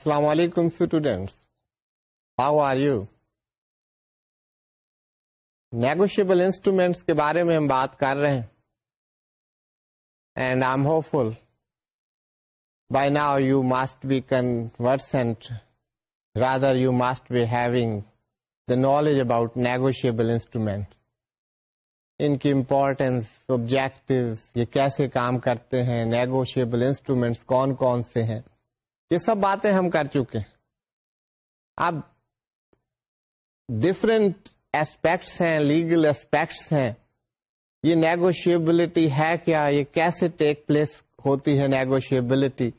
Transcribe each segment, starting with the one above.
السلام علیکم students how are you negotiable instruments کے بارے میں ہم بات کر رہے ہیں and I hopefully by now you must be conversant rather you must be having the knowledge about negotiable instrument ان کی امپورٹینس آبجیکٹو یہ کیسے کام کرتے ہیں نیگوشیبل انسٹرومینٹس کون کون سے ہیں یہ سب باتیں ہم کر چکے اب ڈفرنٹ ایسپیکٹس ہیں لیگل ایسپیکٹس ہیں یہ نیگوشیبلٹی ہے کیا یہ کیسے ٹیک پلیس ہوتی ہے نیگوشیبلٹی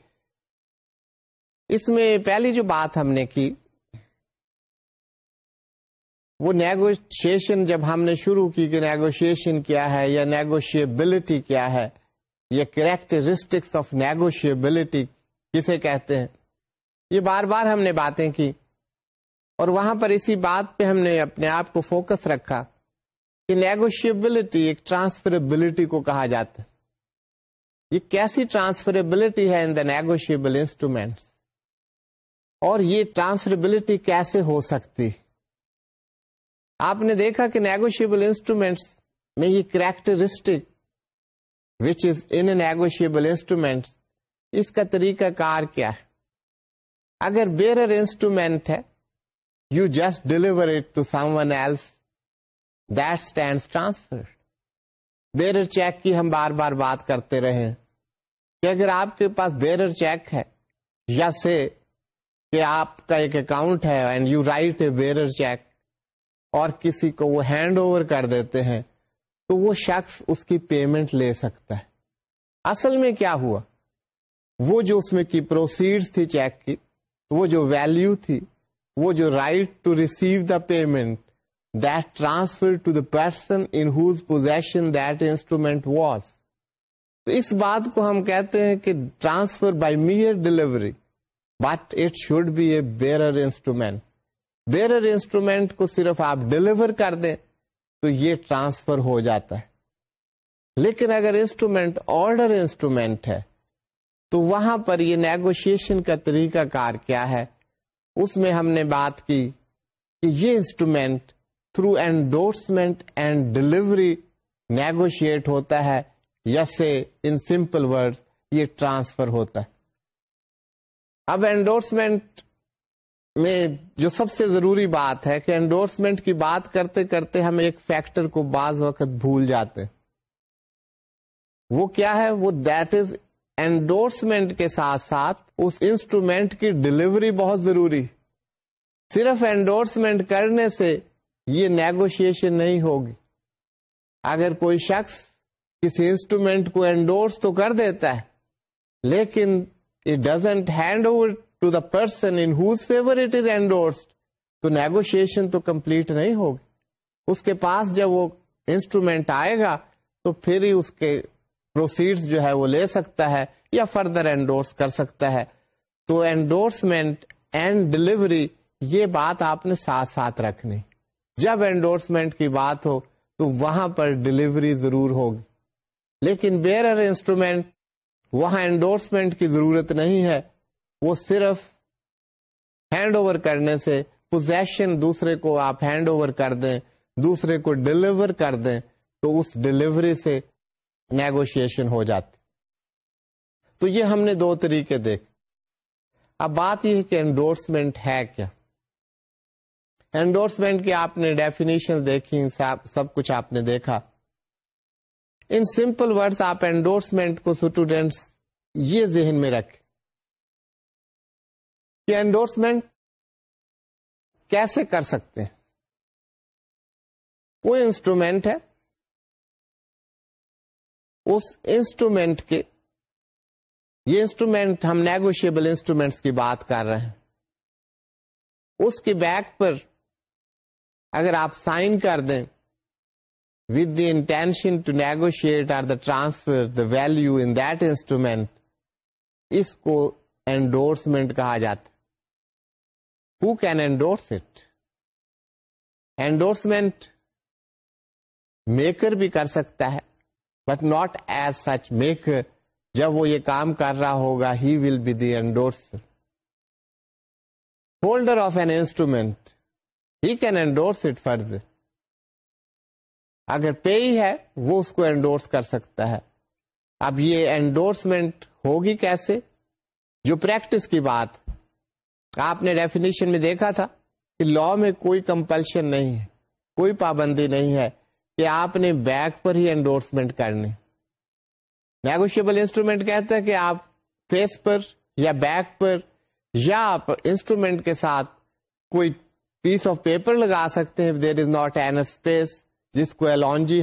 اس میں پہلی جو بات ہم نے کی وہ نیگوشیشن جب ہم نے شروع کی کہ نیگوشیشن کیا ہے یا نیگوشیبلٹی کیا ہے یا کریکٹرسٹکس آف نیگوشیبلٹی کہتے ہیں یہ بار بار ہم نے باتیں کی اور وہاں پر اسی بات پہ ہم نے اپنے آپ کو فوکس رکھا کہ نیگوشیبلٹی ایک ٹرانسفریبلٹی کو کہا جاتا ہے یہ کیسی ٹرانسفریبلٹی ہے ان دا نیگوشیبل انسٹرومینٹس اور یہ ٹرانسفریبلٹی کیسے ہو سکتی آپ نے دیکھا کہ نیگوشیبل انسٹرومینٹس میں یہ characteristic which is in negotiable instruments اس کا طریقہ کار کیا ہے اگر ویرر انسٹرومینٹ ہے you just deliver it to someone that stand transfer bearer cheque کی ہم بار بار بات کرتے رہے کہ اگر آپ کے پاس بیرر چیک ہے یا سے کہ آپ کا ایک اکاؤنٹ ہے and you write a cheque اور کسی کو وہ ہینڈ اوور کر دیتے ہیں تو وہ شخص اس کی پیمنٹ لے سکتا ہے اصل میں کیا ہوا وہ جو اس میں کی پروسیڈ تھی چیک کی وہ جو ویلو تھی وہ جو right to receive the payment that transfer to the person in whose possession that instrument was تو اس بات کو ہم کہتے ہیں کہ transfer by mere delivery but it should be a bearer instrument bearer instrument کو صرف آپ ڈلیور کر دیں تو یہ ٹرانسفر ہو جاتا ہے لیکن اگر انسٹرومینٹ آرڈر انسٹرومینٹ ہے تو وہاں پر یہ نیگوشیشن کا طریقہ کار کیا ہے اس میں ہم نے بات کی کہ یہ instrument through endorsement and delivery negotiate ہوتا ہے ان سمپل ورڈ یہ ٹرانسفر ہوتا ہے اب اینڈورسمنٹ میں جو سب سے ضروری بات ہے کہ انڈورسمنٹ کی بات کرتے کرتے ہم ایک فیکٹر کو بعض وقت بھول جاتے وہ کیا ہے وہ دیٹ از انڈورسمنٹ کے ساتھ ساتھ اس انسٹرومینٹ کی ڈلیوری بہت ضروری صرف انڈورسمنٹ کرنے سے یہ نیگوشیشن نہیں ہوگی اگر کوئی شخص کسی انسٹرومینٹ کو انڈورس تو کر دیتا ہے لیکن it doesn't hand over to the person in whose favour it is endorsed تو نیگوشیشن تو کمپلیٹ نہیں ہوگی اس کے پاس جب وہ انسٹرومینٹ آئے گا تو پھر ہی اس کے پروسیڈ جو ہے وہ لے سکتا ہے یا فردر اینڈورس کر سکتا ہے تو اینڈورسمنٹ اینڈ ڈلیوری یہ بات آپ نے ساتھ ساتھ رکھنی جب اینڈورسمنٹ کی بات ہو تو وہاں پر ڈلیوری ضرور ہوگی لیکن بیرر انسٹرومینٹ وہاں انڈورسمنٹ کی ضرورت نہیں ہے وہ صرف ہینڈ اوور کرنے سے پوزیشن دوسرے کو آپ ہینڈ اوور کر دیں دوسرے کو ڈلیور کر دیں تو اس ڈلیوری سے نیگوشیشن ہو جاتی تو یہ ہم نے دو طریقے دیکھ اب بات یہ کہ انڈورسمنٹ ہے کیا انڈورسمنٹ کی آپ نے ڈیفینیشن دیکھی سب کچھ آپ نے دیکھا ان سمپل ورڈس آپ انڈورسمنٹ کو اسٹوڈینٹس یہ ذہن میں رکھ کہ انڈورسمنٹ کیسے کر سکتے ہیں کوئی انسٹرومینٹ ہے اس انسٹرومینٹ کے یہ انسٹرومینٹ ہم نیگوشیبل انسٹرومینٹس کی بات کر رہے ہیں اس کے بیک پر اگر آپ سائن کر دیں with the intention to negotiate or the transfer the value in that instrument اس کو اینڈورسمنٹ کہا جاتا ہو can endorse it endorsement maker بھی کر سکتا ہے but not as such make جب وہ یہ کام کر رہا ہوگا he will be the endorse holder of an instrument he can endorse it فرض اگر پے ہی ہے وہ اس کو اینڈورس کر سکتا ہے اب یہ انڈورسمنٹ ہوگی کیسے جو پریکٹس کی بات آپ نے ڈیفینیشن میں دیکھا تھا کہ لا میں کوئی کمپلشن نہیں ہے کوئی پابندی نہیں ہے کہ آپ نے بیک پر ہی انڈورسمنٹ کرنے نیگوشیبل انسٹرومینٹ کہتا ہے کہ آپ فیس پر یا بیک پر یا آپ انسٹرومینٹ کے ساتھ کوئی پیس آف پیپر لگا سکتے ہیں there is not an space جس کو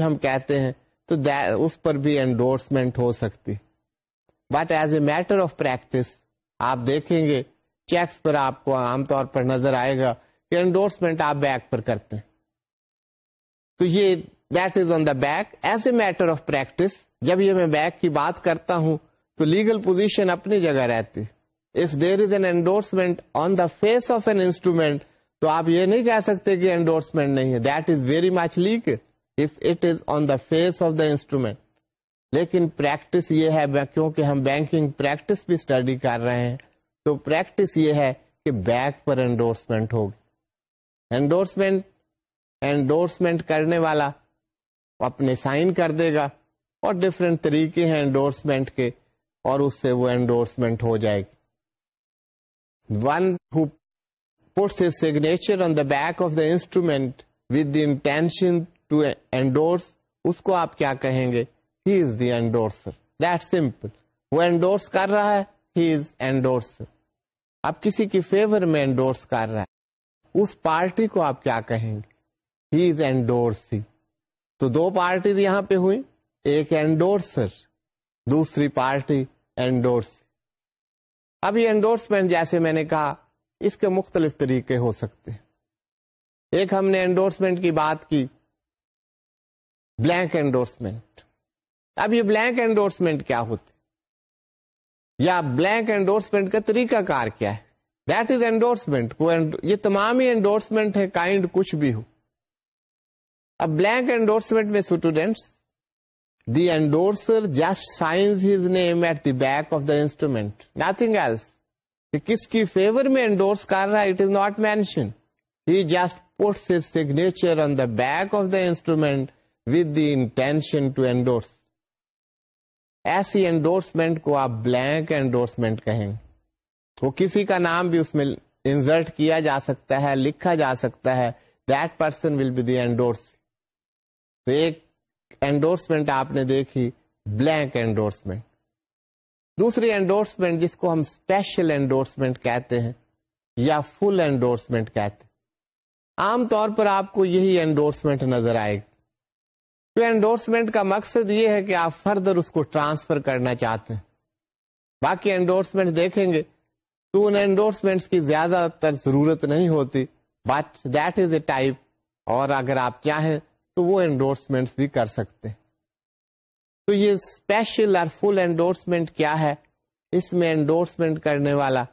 ہم کہتے ہیں تو اس پر بھی انڈورسمنٹ ہو سکتی but as a matter of practice آپ دیکھیں گے چیکس پر آپ کو عام طور پر نظر آئے گا کہ انڈورسمنٹ آپ بیک پر کرتے ہیں تو یہ back as a matter of practice جب یہ میں بیک کی بات کرتا ہوں تو لیگل پوزیشن اپنی جگہ رہتی if there is an endorsement on the face of an instrument تو آپ یہ نہیں کہہ سکتے کہ اینڈورسمنٹ نہیں ہے that is very much legal if it is on the face of the instrument لیکن پریکٹس یہ ہے کیونکہ ہم بینکنگ پریکٹس بھی اسٹڈی کر رہے ہیں تو پریکٹس یہ ہے کہ بیک پر اینڈورسمنٹ ہوگی اینڈورسمنٹ اینڈورسمنٹ کرنے والا اپنے سائن کر دے گا اور ڈفرینٹ طریقے ہیں انڈورسمنٹ کے اور اس سے وہ انڈورسمنٹ ہو جائے گی one who the back of the instrument with the intention to endorse اس کو آپ کیا کہیں گے he is the endorser that simple وہ اینڈورس کر رہا ہے ہی از اینڈورس آپ کسی کی فیور میں کر رہا ہے اس پارٹی کو آپ کیا کہیں گے ہی از اینڈورس تو دو پارٹیز یہاں پہ ہوئی ایک اینڈورسر دوسری پارٹی اینڈورس اب یہ انڈورسمنٹ جیسے میں نے کہا اس کے مختلف طریقے ہو سکتے ہیں ایک ہم نے انڈورسمنٹ کی بات کی بلینک انڈورسمنٹ اب یہ بلینک انڈورسمنٹ کیا ہوتی یا بلینک انڈورسمنٹ کا طریقہ کار کیا ہے دیٹ از انڈورسمنٹ یہ تمام ہی انڈورسمنٹ ہے کائنڈ کچھ بھی ہو اب بلینک اینڈورسمنٹ میں students the endorser just signs his name at the back of the instrument nothing else کس کی فیور میں کر رہا ہے it is not mention he just puts his on the back of the instrument with the intention to endorse ایسی endorsement کو آپ blank endorsement کہیں وہ کسی کا نام بھی اس میں انزرٹ کیا جا سکتا ہے لکھا جا سکتا ہے that person will be the endorse تو ایک اینڈورسمنٹ آپ نے دیکھی بلینک اینڈورسمنٹ دوسری اینڈورسمنٹ جس کو ہم اسپیشل اینڈورسمنٹ کہتے ہیں یا فل انڈورسمنٹ کہتے ہیں عام طور پر آپ کو یہی اینڈورسمنٹ نظر آئے گی تو اینڈورسمنٹ کا مقصد یہ ہے کہ آپ فردر اس کو ٹرانسفر کرنا چاہتے ہیں باقی اینڈورسمنٹ دیکھیں گے تو ان انڈورسمنٹ کی زیادہ تر ضرورت نہیں ہوتی but that is a type اور اگر آپ چاہیں تو وہ انڈورسمنٹ بھی کر سکتے تو یہ اسپیشل اور فل انڈورسمنٹ کیا ہے اس میں انڈورسمنٹ کرنے والا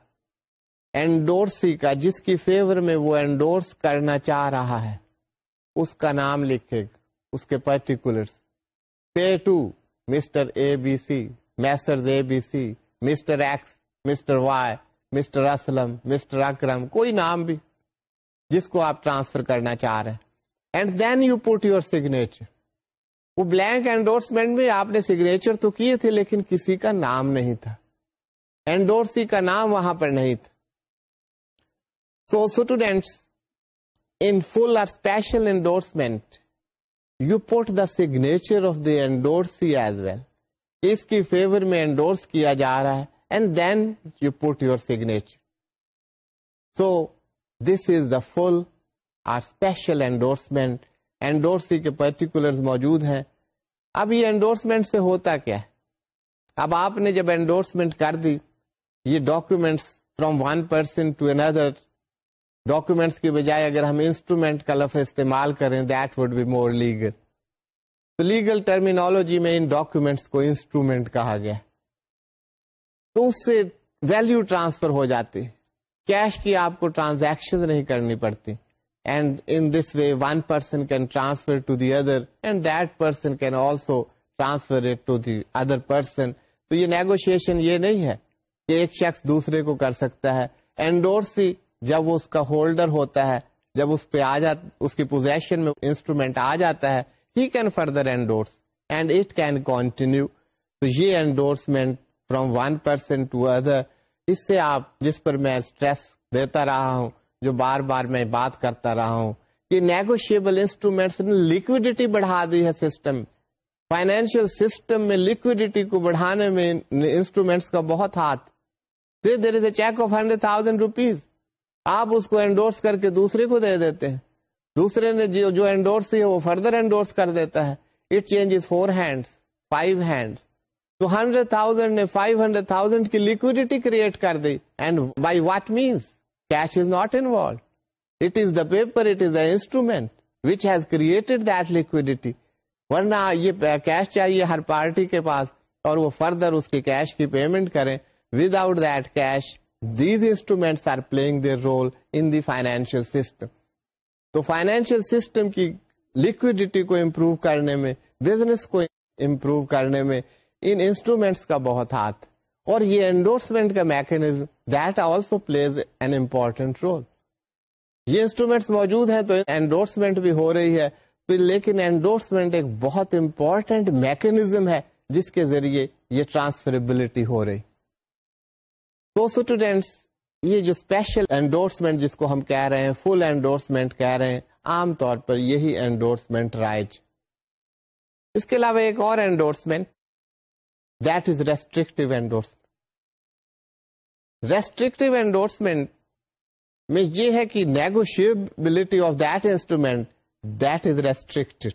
انڈورسی کا جس کی فیور میں وہ انڈورس کرنا چاہ رہا ہے اس کا نام لکھے گا اس کے particular pay to Mr A B C Messrs A B C Mr X Mr Y Mr Aslam Mr Akram کوئی نام بھی جس کو آپ ٹرانسفر کرنا چاہ رہے ہیں and then you put your signature وہ بلینک اینڈورسمنٹ میں آپ نے سیگنیچر تو کیے تھے لیکن کسی کا نام نہیں تھا اینڈورسی کا نام وہاں پر نہیں تھا so students in full or special endorsement you put the signature of the endorsee as well اس کی فیور میں اینڈورس کیا جا رہا ہے and then you put your signature so this is the full special endorsement endorse کے particular موجود ہیں اب یہ اینڈورسمنٹ سے ہوتا کیا ہے اب آپ نے جب اینڈورسمنٹ کر دی یہ documents from one person to another documents کے بجائے اگر ہم انسٹرومینٹ کا لفظ استعمال کریں that would be more legal تو لیگل ٹرمینالوجی میں ان ڈاکومینٹس کو انسٹرومینٹ کہا گیا تو اس سے ویلو ٹرانسفر ہو جاتی کیش کی آپ کو ٹرانزیکشن نہیں کرنی پڑتی and in this way one person can تو یہ نیگوشیشن یہ نہیں ہے کہ ایک شخص دوسرے کو کر سکتا ہے اینڈورسی جب وہ اس کا ہولڈر ہوتا ہے جب اس پہ آ جاتا اس کی پوزیشن میں انسٹرومینٹ آ جاتا ہے he can further endorse and it can continue تو یہ endorsement from one person to other اس سے آپ جس پر میں اسٹریس دیتا رہا ہوں جو بار بار میں بات کرتا رہا ہوں کہ نیگوشیبل انسٹرومینٹس نے لکوڈیٹی بڑھا دی ہے سسٹم فائنینشیل سسٹم میں لکوڈیٹی کو بڑھانے میں انسٹرومینٹس کا بہت ہاتھ cheque of hundred thousand rupees آپ اس کو انڈورس کر کے دوسرے کو دے دیتے ہیں دوسرے نے جو جو انڈورس ہے وہ فردر انڈورس کر دیتا ہے it four hands hands five five تو ہنڈریڈ ہنڈریڈ تھاؤزینڈ تھاؤزینڈ نے کی لکوڈیٹی کریٹ کر دی and by what means cash is not involve it is the paper it is the instrument which has created that liquidity ورنہ یہ cash چاہیے ہر party کے پاس اور وہ فردر اس کے کیش کی پیمنٹ کریں without that cash these instruments are playing the role in the financial system تو فائنینشیل سسٹم کی لکوڈیٹی کو امپروو کرنے میں بزنس کو امپروو کرنے میں ان انسٹرومینٹس کا بہت ہاتھ اور یہ انڈورسمنٹ کا mechanism that also plays an important role یہ انسٹرومینٹس موجود ہیں تو انڈورسمنٹ بھی ہو رہی ہے لیکن انڈورسمنٹ ایک بہت امپورٹینٹ میکنیزم ہے جس کے ذریعے یہ ٹرانسفریبلٹی ہو رہی تو اسٹوڈینٹس یہ جو اسپیشل انڈورسمنٹ جس کو ہم کہہ رہے ہیں فل انڈورسمنٹ کہہ رہے ہیں عام طور پر یہی انڈورسمنٹ رائٹ اس کے علاوہ ایک اور انڈورسمنٹ ریسٹرکٹیو اینڈورسمنٹ میں یہ ہے کہ negotiability of that instrument is restricted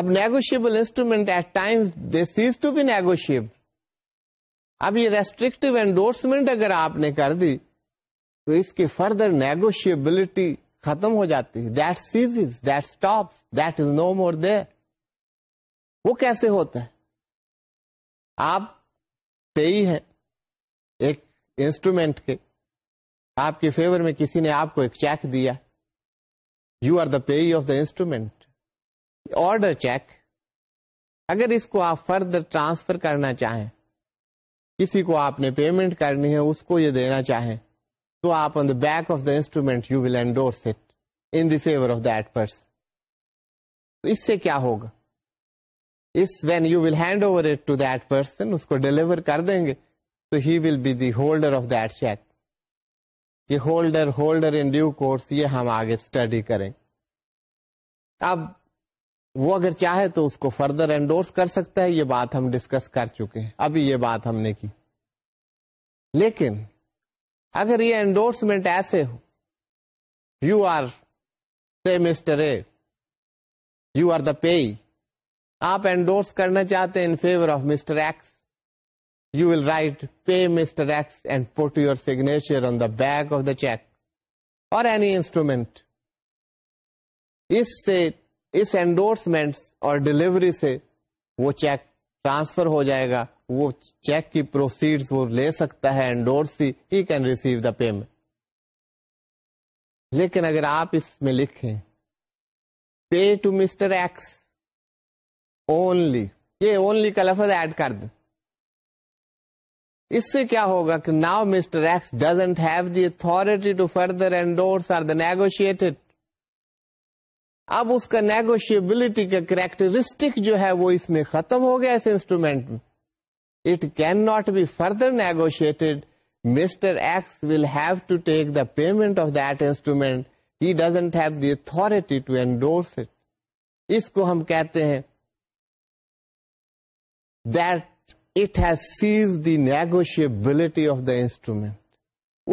اب negotiable instrument at time they cease to be negotiable اب یہ ریسٹرکٹیو اینڈورسمنٹ اگر آپ نے کر دی تو اس کی فردر نیگوشیبلٹی ختم ہو جاتی ہے وہ کیسے ہوتا ہے آپ پے ہیں ایک انسٹرومینٹ کے آپ کے فیور میں کسی نے آپ کو ایک چیک دیا you are the payee of the instrument order cheque اگر اس کو آپ فردر ٹرانسفر کرنا چاہیں کسی کو آپ نے پیمنٹ کرنی ہے اس کو یہ دینا چاہیں تو آپ on the back of the instrument you will endorse it in in favour of that person اس سے کیا ہوگا when you will hand over it to that person اس کو ڈیلیور کر دیں گے تو he will be the holder of that cheque یہ holder holder in due course یہ ہم آگے اسٹڈی کریں اب وہ اگر چاہے تو اس کو فردر انڈورس کر سکتا ہے یہ بات ہم ڈسکس کر چکے ہیں ابھی یہ بات ہم نے کی لیکن اگر یہ انڈورسمنٹ ایسے ہو you are say Mr A you are the pay آپ اینڈورس کرنا چاہتے ہیں in favour of Mr X you will write pay Mr X and put your signature on the back of the cheque or any instrument اس سے اس endorsement اور delivery سے وہ cheque transfer ہو جائے گا وہ چیک کی پروسیڈ وہ لے سکتا ہے endorse he can receive the payment لیکن اگر آپ اس میں لکھیں pay to Mr X only یہ اونلی کا لفظ ایڈ کر دیں اس سے کیا ہوگا کہ now Mr X doesn't have the authority to further endorse or the negotiated اب اس کا نیگوشیبلٹی کا کریکٹرسٹک جو ہے وہ اس میں ختم ہو گیا اس انسٹرومینٹ میں it can not be further negotiated Mr X will have to take the payment of that instrument he doesn't have the authority to endorse it اس کو ہم کہتے ہیں نیگوشیبلٹی آف دا انسٹرومینٹ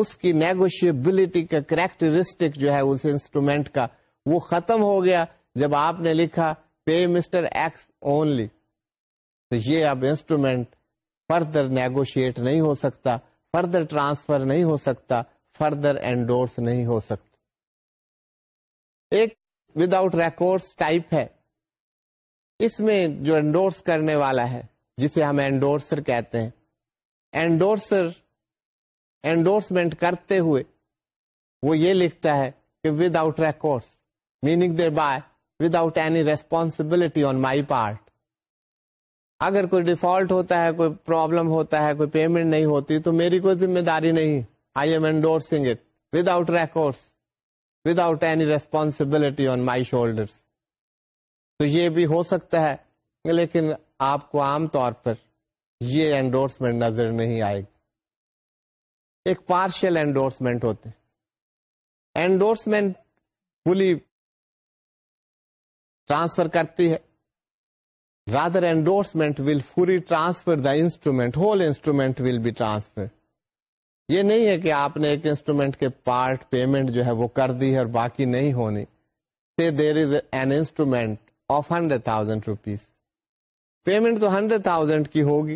اس کی نیگوشیبلٹی کا characteristic جو ہے اس instrument کا وہ ختم ہو گیا جب آپ نے لکھا پے مسٹر ایکس اونلی تو یہ اب انسٹرومینٹ فردر نیگوشیٹ نہیں ہو سکتا فردر ٹرانسفر نہیں ہو سکتا فردر اینڈورس نہیں ہو سکتا ایک وداؤٹ ریکارڈ ٹائپ ہے اس میں جو انڈورس کرنے والا ہے جسے ہم اینڈورسر کہتے ہیں اینڈورسر اینڈورسمنٹ کرتے ہوئے وہ یہ لکھتا ہے کہ without meaning they by without any responsibility on my part اگر کوئی ڈیفالٹ ہوتا ہے کوئی پرابلم ہوتا ہے کوئی پیمنٹ نہیں ہوتی تو میری کوئی ذمہ داری نہیں I am endorsing it without record without any responsibility on my shoulders تو یہ بھی ہو سکتا ہے لیکن آپ کو عام طور پر یہ اینڈورسمنٹ نظر نہیں آئے گی ایک پارشل اینڈورسمنٹ ہوتے اینڈورسمنٹ فلی ٹرانسفر کرتی ہے rather endorsement will fully transfer the instrument whole instrument will be transfer یہ نہیں ہے کہ آپ نے ایک انسٹرومینٹ کے پارٹ پیمنٹ جو ہے وہ کر دی ہے اور باقی نہیں ہونی there is an instrument of hundred thousand rupees payment تو ہنڈریڈ تھاؤزینڈ کی ہوگی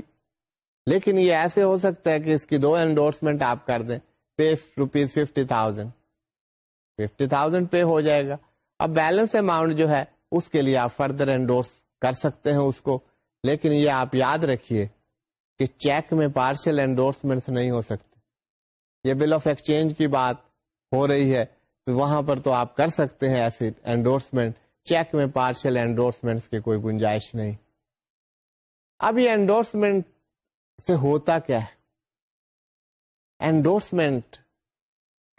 لیکن یہ ایسے ہو سکتا ہے کہ اس کی دو انڈورسمنٹ آپ کر دیں pay rupees fifty thousand fifty thousand pay ہو جائے گا اب بیلنس اماؤنٹ جو ہے اس کے لیے آپ فردر انڈورس کر سکتے ہیں اس کو لیکن یہ آپ یاد رکھیے کہ چیک میں پارشل انڈورسمنٹ نہیں ہو سکتے یہ بل آف ایکسچینج کی بات ہو رہی ہے وہاں پر تو آپ کر سکتے ہیں ایسی انڈورسمنٹ چیک میں پارشل انڈورسمنٹ کی کوئی گنجائش نہیں اب یہ انڈورسمنٹ سے ہوتا کیا ہے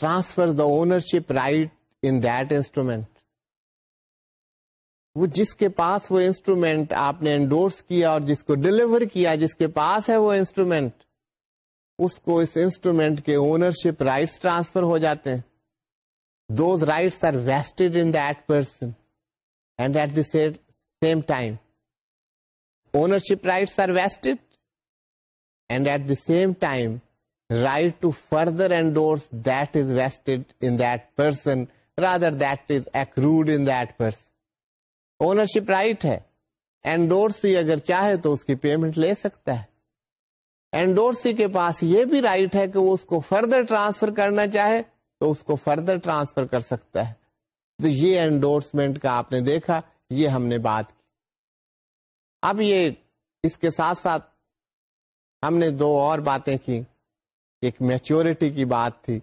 transfer the ownership right in that instrument وہ جس کے پاس وہ انسٹرومینٹ آپ نے انڈورس کیا اور جس کو ڈلیور کیا جس کے پاس ہے وہ انسٹرومینٹ اس کو اس انسٹرومینٹ کے اونرشپ رائٹس ٹرانسفر ہو جاتے ہیں those rights are vest in that person and at same time ownership rights and at them time right to furthers that is vest in درسن کروڈ انٹ پرسن اونرشپ رائٹ ہے تو اس کی پیمنٹ لے سکتا ہے رائٹ ہے کہ وہ اس کو فردر ٹرانسفر کرنا چاہے تو اس کو فردر ٹرانسفر کر سکتا ہے تو یہ اینڈورسمنٹ کا آپ نے دیکھا یہ ہم نے بات کی اب یہ اس کے ساتھ ساتھ ہم نے دو اور باتیں کی ایک میچورٹی کی بات تھی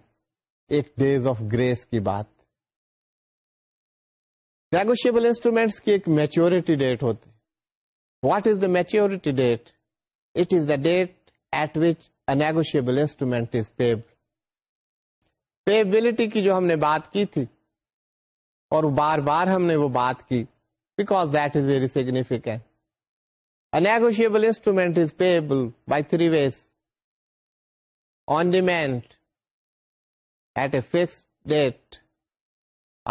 ایک ڈیز آف گریس کی بات تھی نیگوشیبل انسٹرومینٹس کی ایک میچیورٹی ڈیٹ ہوتی what is the maturity date it is the date at which negotiable instrument is pay payability کی جو ہم نے بات کی تھی اور بار بار ہم نے وہ بات کی because that is very significant negotiable instrument is payable by three ways. On demand, at a fix date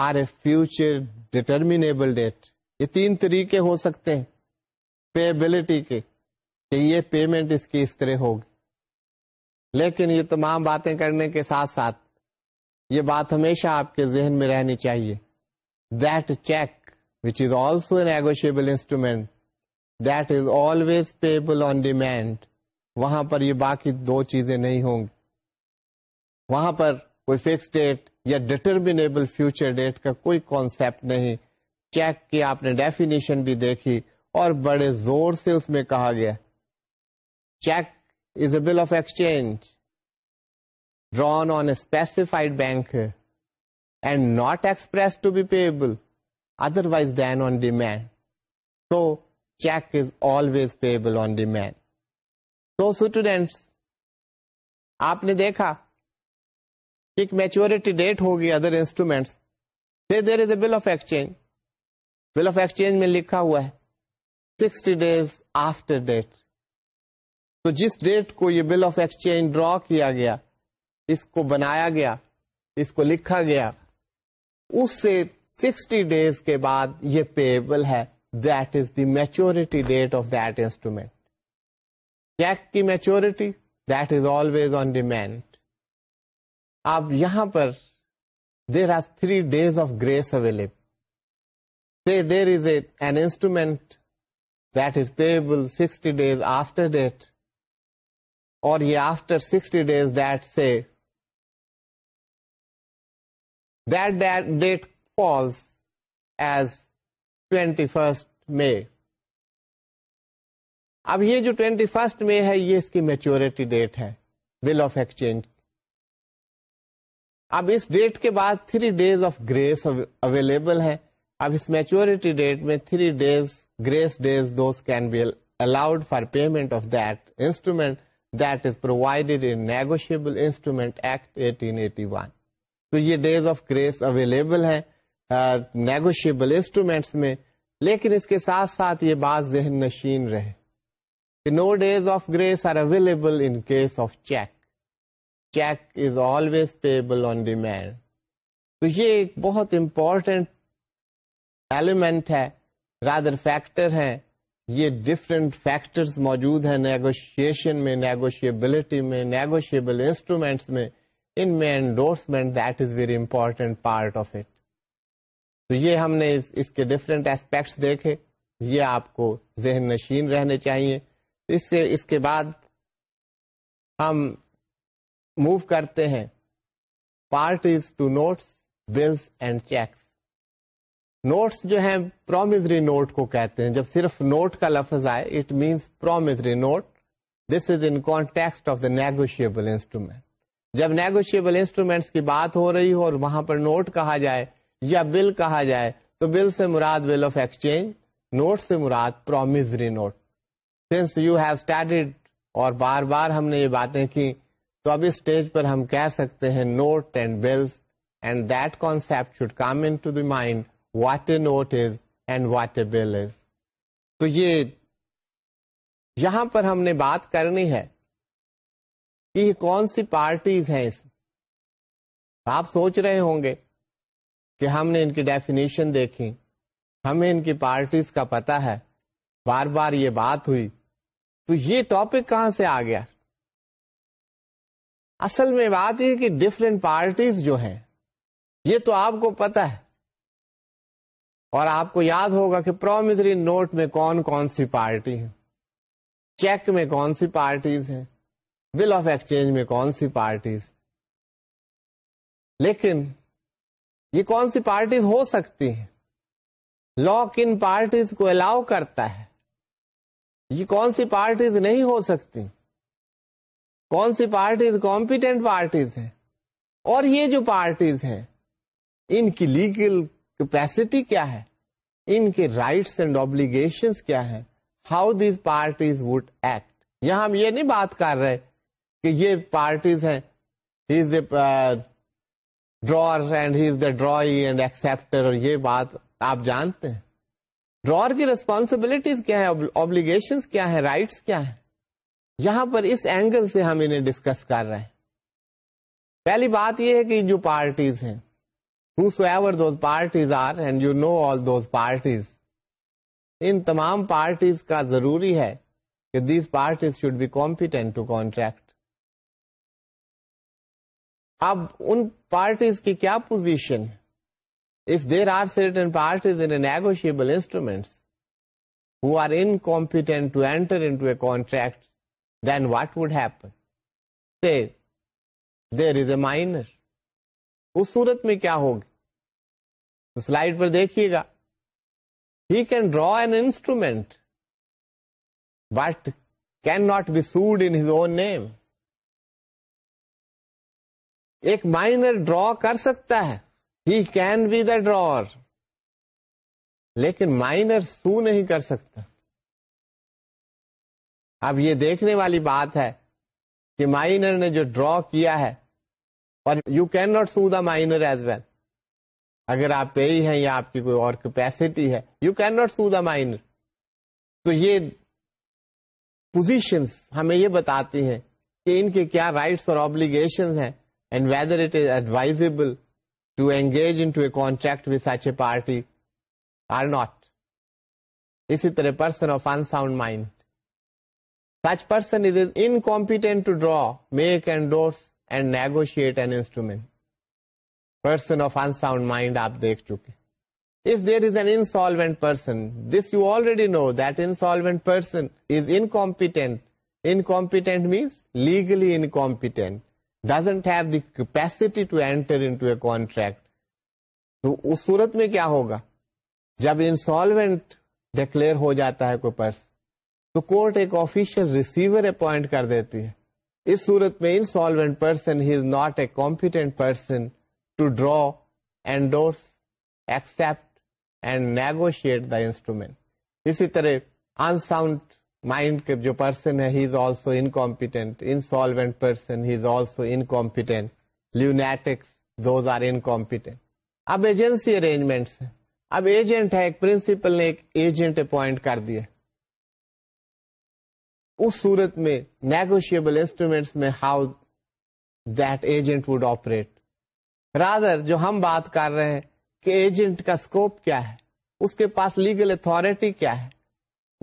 or a future determinable date یہ تین طریقے ہو سکتے ہیں پیبلٹی کے کہ یہ پیمنٹ اس کی اس طرح ہوگی لیکن یہ تمام باتیں کرنے کے ساتھ ساتھ یہ بات ہمیشہ آپ کے ذہن میں رہنی چاہیے that cheque which is also negotiable instrument that is always payable on demand وہاں پر یہ باقی دو چیزیں نہیں ہوں گی وہاں پر کوئی فکس ڈیٹ یا ڈٹرمینیبل فیوچر ڈیٹ کا کوئی کانسپٹ نہیں چیک کی آپ نے ڈیفینیشن بھی دیکھی اور بڑے زور سے اس میں کہا گیا cheque is a bill of exchange drawn on a specified bank and not express to be payable otherwise than on demand تو always آن on demand. تو students, آپ نے دیکھا ایک میچورٹی ڈیٹ ہوگی other instruments bill of exchange bill of exchange میں لکھا ہوا ہے سکسٹی ڈیز آفٹر ڈیٹ تو جس ڈیٹ کو یہ بل آف ایکسچینج ڈرا کیا گیا اس کو بنایا گیا اس کو لکھا گیا اس سے سکسٹی ڈیز کے بعد یہ پیبل ہے that is the maturity date of that instrument cheque کی maturity date is always on demand اب یہاں پر there are three days of grace available there is a an instrument that is payable sixty days after date اور یہ after sixty days date سے that date as twenty first May اب یہ جو twenty first May ہے یہ اس کی میچورٹی ڈیٹ ہے بل آف ایکسچینج اب اس ڈیٹ کے بعد three days of grace available ہے اب اس میچیورٹی ڈیٹ میں three days grace days those can be allowed for payment of instrument that is provided in negotiable instrument act eighteen eighty one تو یہ ڈیز آف گریس اویلیبل ہیں negotiable instruments میں لیکن اس کے ساتھ ساتھ یہ بات ذہن نشین رہے no days of grace are available in case of cheque cheque is always payable on demand تو یہ ایک بہت امپورٹینٹ ایلیمنٹ ہے رادر فیکٹر ہے یہ ڈفرینٹ فیکٹر موجود ہیں نیگوشیشن میں نیگوشیبلٹی میں نیگوشیبل انسٹرومینٹس میں ان میں endorsement that is very important part of it تو یہ ہم نے اس اس کے ڈفرینٹ اسپیکٹس دیکھے یہ آپ کو ذہن نشین رہنے چاہیے اس سے اس کے بعد ہم موو کرتے ہیں parties to notes bills and cheques notes جو ہیں پرومزری نوٹ کو کہتے ہیں جب صرف نوٹ کا لفظ آئے it means promissory note this is in context of the negotiable instrument جب نیگوشیبل انسٹرومینٹس کی بات ہو رہی ہو اور وہاں پر نوٹ کہا جائے یا بل کہا جائے تو بل سے مراد بل آف ایکسچینج نوٹ سے مراد note since you have started اور بار بار ہم نے یہ باتیں کی تو اب اس اسٹیج پر ہم کہہ سکتے ہیں note and bill and that concept should come in mind what a note is and what a bill is تو یہاں پر ہم نے بات کرنی ہے کہ کون سی پارٹیز ہیں اس آپ سوچ رہے ہوں گے کہ ہم نے ان کی ڈیفینیشن دیکھی ہمیں ان کی پارٹیز کا پتا ہے بار بار یہ بات ہوئی تو یہ ٹاپک کہاں سے آ گیا اصل میں بات یہ کہ ڈفرینٹ پارٹیز جو ہیں یہ تو آپ کو پتا ہے اور آپ کو یاد ہوگا کہ پرومزری نوٹ میں کون کون سی پارٹی ہے چیک میں کون سی پارٹیز ہیں بل آف ایکسچینج میں کون سی پارٹیز لیکن یہ کون سی پارٹیز ہو سکتی ہیں لا کن پارٹیز کو الاؤ کرتا ہے یہ کون سی پارٹیز نہیں ہو سکتی کون سی پارٹیز کمپیٹینٹ پارٹیز ہیں اور یہ جو پارٹیز ہیں ان کی لیگل کیپیسٹی کیا ہے ان کے رائٹس اینڈ ابلیگیشن کیا ہے how these parties would act یہاں ہم یہ نہیں بات کر رہے کہ یہ پارٹیز ہیں drawer and he is the and acceptor اور یہ بات آپ جانتے ہیں ڈرار کی ریسپانسبلٹیز کیا ہے آبلیگیشن کیا ہے رائٹس کیا ہے یہاں پر اس اینگل سے ہم انہیں ڈسکس کر رہے ہیں پہلی بات یہ ہے کہ جو پارٹیز ہیں ان تمام پارٹیز کا ضروری ہے کہ these parties should be competent to contract اب ان پارٹیز کی کیا position if there are certain parties negotiable instruments are incompetent to enter in contract then what would happen there is a minor اس صورت میں کیا ہوگی سلائڈ پر دیکھیے گا he can draw an instrument but can not be sued in his own name ایک minor ڈرا کر سکتا ہے ہی کین بی دا ڈرا لیکن مائنر سو نہیں کر سکتا اب یہ دیکھنے والی بات ہے کہ مائنر نے جو ڈرا کیا ہے اور you can not sue the minor as well اگر آپ ہی ہیں یا آپ کی کوئی اور کیپیسٹی ہے you can not sue the minor تو یہ پوزیشنز ہمیں یہ بتاتی ہیں کہ ان کے کیا رائٹس اور آبلیگیشن ہیں and whether it is advisable to engage a contract with such a party or not اس طرح mind such person competent draw make and and negotiate endorsement person of unsound mind آپ دیکھ چکے if there is an insolvent person, this you already know that insolvent person is incompetent. Incompetent means legally incompetent. Doesn't have the capacity to enter in contract تو اس صورت میں کیا ہوگا جب انسالوینٹ ڈکلیئر ہو جاتا ہے کوئی پرس تو کورٹ ایک آفیشیل ریسیور اپوائنٹ کر دیتی ہے اس صورت میں insolvent person he is not a competent person to draw endorse accept and negotiate the instrument اسی طرح انساؤنڈ مائنڈ کے جو پرسن ہے he is also incompetent insolvent person he is also incompetent lunatics those are incompetent اب agency arrangements ہیں اب agent ہے ایک پرنسپل نے ایک ایجنٹ اپوائنٹ کر دیا اس صورت میں نیگوشیبل انسٹرومینٹس میں how that agent would operate rather جو ہم بات کر رہے ہیں کہ ایجنٹ کا اسکوپ کیا ہے اس کے پاس لیگل اتارٹی کیا ہے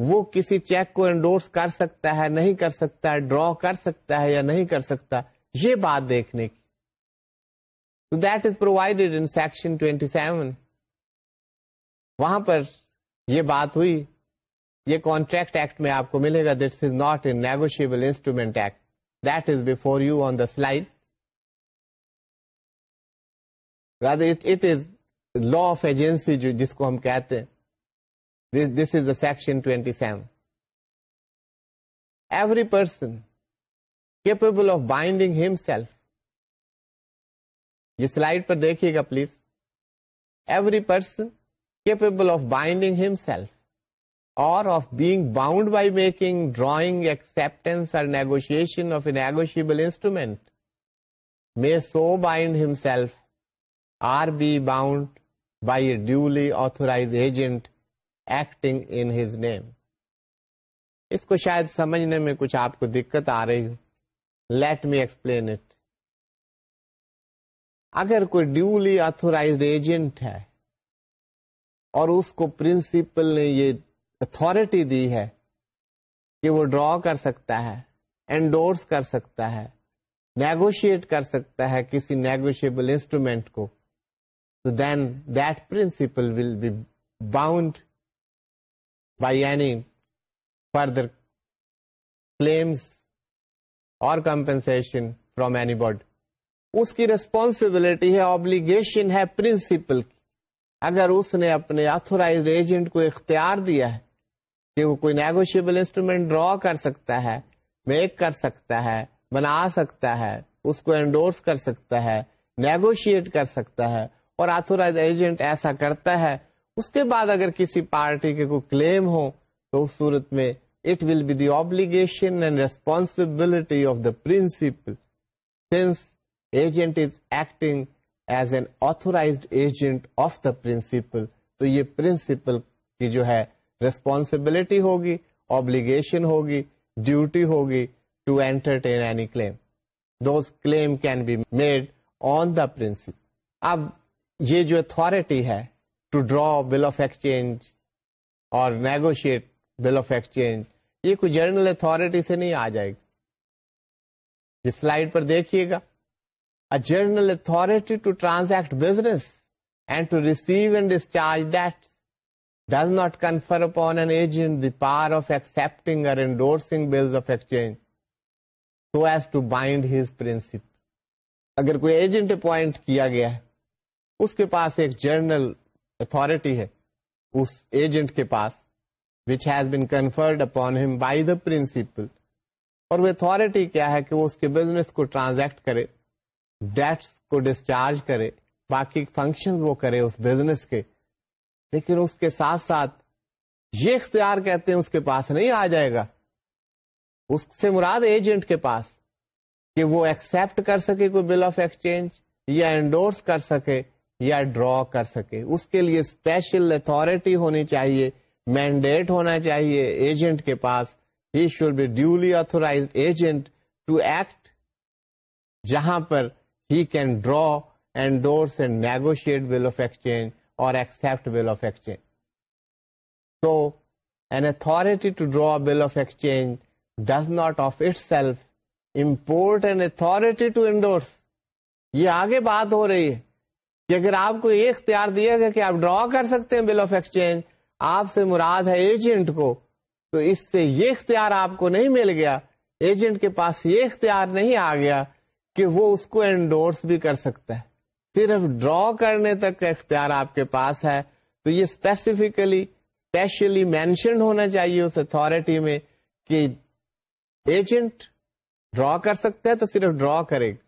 وہ کسی چیک کو انڈورس کر سکتا ہے نہیں کر سکتا ہے ڈرا کر سکتا ہے یا نہیں کر سکتا یہ بات دیکھنے کی that is provided in twenty seven وہاں پر یہ بات ہوئی یہ کانٹریکٹ ایکٹ میں آپ کو ملے گا this is not in negotiable instrument act that is before you on the slide it is law of agency جو جس کو ہم کہتے ہیں this is a section twenty seven every person capable of binding himself جس slide پر دیکھیے گا please every person capable of binding himself or of bound by making drawing acceptance or negotiation of a negotiable instrument may so bind himself or be bound by a duly authorise agent acting in his name اس کو شاید سمجھنے میں کچھ آپ کو دقت آ رہی ہو لیٹ می ایکسپلین اٹ اگر کوئی ڈیولی آتھورائزڈ ایجنٹ ہے اور اس کو پرنسپل نے یہ اتارٹی دی ہے کہ وہ ڈرا کر سکتا ہے انڈورس کر سکتا ہے نیگوشیٹ کر سکتا ہے کسی نیگوشیبل انسٹرومینٹ کو then that principal will be bound by any further claims اور کمپنسیشن فرام اینی بڈ اس کی ریسپانسبلٹی ہے آبلیگیشن ہے پرنسپل کی اگر اس نے اپنے آتھورائز ایجنٹ کو اختیار دیا ہے کہ وہ کوئی نیگوشیبل انسٹرومینٹ ڈرا کر سکتا ہے میک کر سکتا ہے بنا سکتا ہے اس کو انڈورس کر سکتا ہے نیگوشیٹ کر سکتا ہے اور آتھورائز ایجنٹ ایسا کرتا ہے اس کے بعد اگر کسی پارٹی کے کوئی کلیم ہو تو اس صورت میں it will be the obligation and responsibility of the principal since agent is acting as an authorised agent of the principal تو یہ پرنسپل کی جو ہے ریسپانسبلٹی ہوگی آبلیگیشن ہوگی ڈیوٹی ہوگی to entertain any claim those claim can be made on the principal اب یہ جو اتارٹی ہے to draw bill of exchange اور نیگوشیٹ بل آف ایکسچینج یہ کوئی جرنل اتارٹی سے نہیں آ جائے گی سلائڈ پر دیکھیے گا general authority to transact business and to receive and discharge debts does not confer upon an agent the power of accepting or endorsing bills of exchange so as to bind his principal اگر کوئی agent appoint کیا گیا ہے اس کے پاس ایک general authority ہے اس ایجنٹ کے پاس which has been conferred upon him by the principal اور وہ وہ اتارٹی کیا ہے کہ اس کے بزنس کو ٹرانزیکٹ کرے ڈیٹس کو ڈسچارج کرے باقی فنکشن وہ کرے اس بزنس کے لیکن اس کے ساتھ ساتھ یہ اختیار کہتے ہیں اس کے پاس نہیں آ جائے گا اس سے مراد ایجنٹ کے پاس کہ وہ ایکسپٹ کر سکے کوئی بل آف ایکسچینج یا انڈورس کر سکے یا ڈرا کر سکے اس کے لیے اسپیشل اتارٹی ہونی چاہیے مینڈیٹ ہونا چاہیے ایجنٹ کے پاس he should be duly authorise agent to act جہاں پر he can draw endorse and negotiate bill of exchange or accept bill of exchange تو an authority to draw bill of exchange does not of itself import and authority to endorse یہ آگے بات ہو رہی ہے اگر آپ کو یہ اختیار دیا گیا کہ آپ ڈرا کر سکتے ہیں بل آف ایکسچینج آپ سے مراد ہے ایجنٹ کو تو اس سے یہ اختیار آپ کو نہیں مل گیا ایجنٹ کے پاس یہ اختیار نہیں آ گیا کہ وہ اس کو انڈورس بھی کر سکتا ہے صرف ڈرا کرنے تک کا اختیار آپ کے پاس ہے تو یہ اسپیسیفکلی اسپیشلی مینشنڈ ہونا چاہیے اس اتارٹی میں کہ ایجنٹ ڈرا کر سکتا ہے تو صرف ڈرا کرے گا